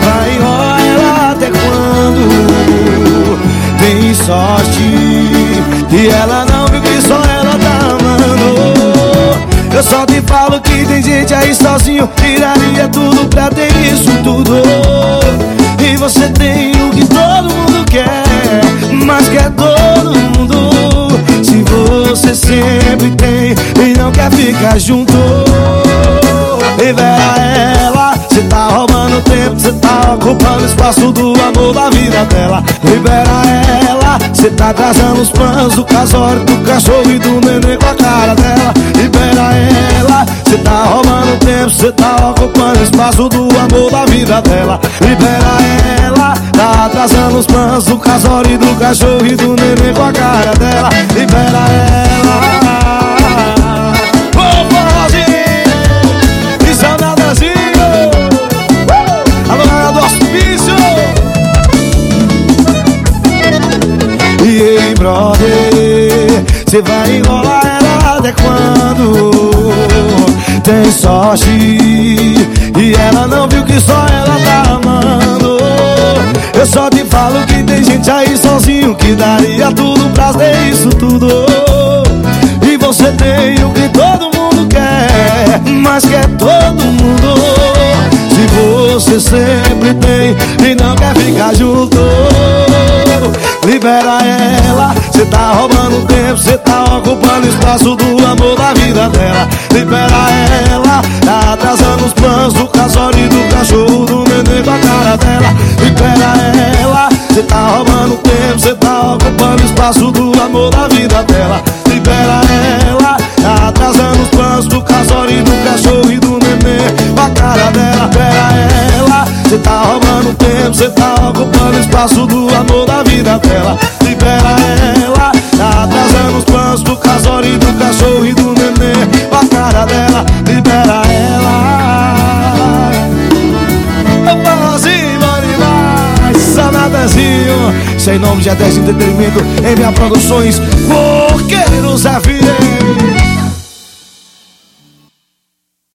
vai rolar até quando? Tem sorte e ela não viu que só ela tá amando. Eu só te falo que tem gente aí sozinho, tiraria tudo pra ter isso tudo. E você tem o que todo mundo quer, mas quer todo mundo. Se você sempre tem e não quer ficar junto, Verá. ela roubando tempo, cê tá ocupando espaço do amor da vida dela. Libera ela Cê tá atrasando os planos do casório, do cachorro e do neném com a cara dela. Libera ela Cê tá roubando tempo, cê tá ocupando espaço do amor da vida dela. Libera ela Tá atrasando os planos do casório do cachorro e do neném com a cara dela. Libera ela brother. Cê vai enrolar ela até quando? Tem sorte. E ela não viu que só ela tá amando. Eu só te falo que tem gente aí sozinho Que daria tudo pra ter isso tudo. E você tem o que todo mundo quer Mas quer todo mundo. Se você sempre tem E não quer ficar junto Libera ela, cê tá roubando tempo, cê tá ocupando espaço do amor da vida dela. Libera ela, tá atrasando os planos do casório do cachorro do neném com a cara dela. Libera ela, cê tá roubando tempo, cê tá ocupando espaço do amor da vida dela. Libera ela, tá atrasando os planos do casório do cachorro e do neném com a cara dela. Libera tá roubando tempo, cê tá ocupando espaço do amor da vida dela. Libera ela Tá atrasando os planos do casório e do cachorro e do neném A cara dela, libera ela. Eu falo assim, mais Sanadazinho Sem nome de 10 Entretenimento Em minha produções. Porque